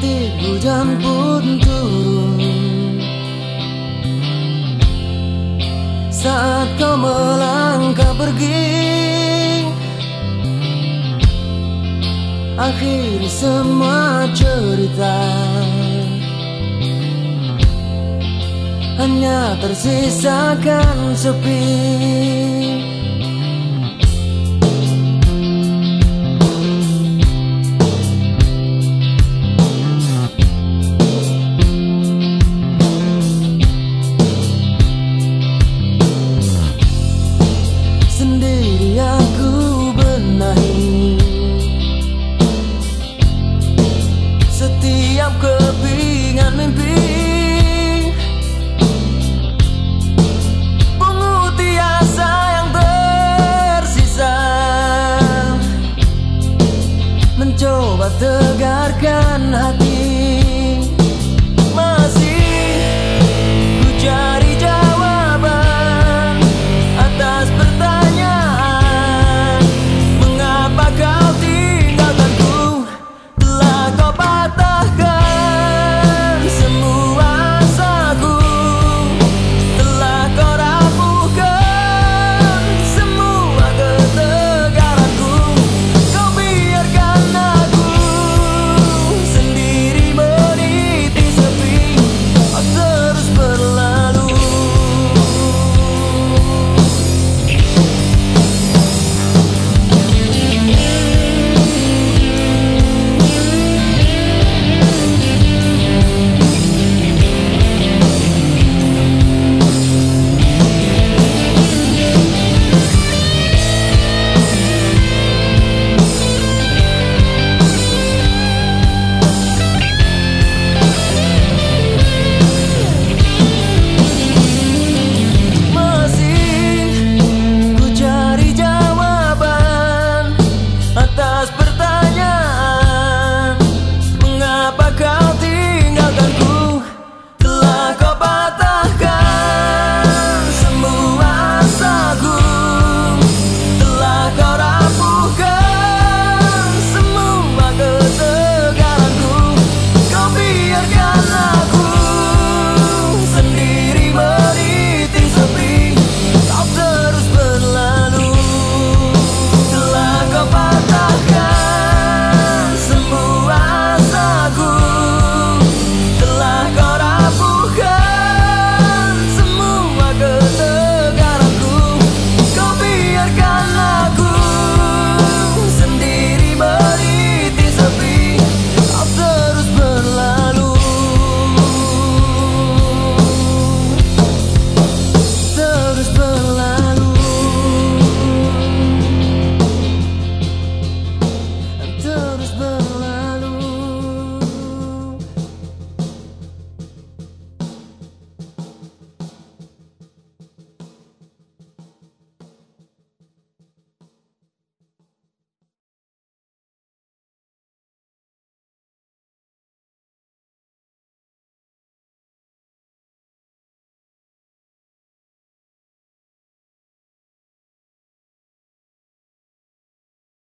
Nanti hujan pun turun. Saat kau melangkah pergi Akhir semua cerita. Hanya tersisakan sepi. coba tegarkan hati.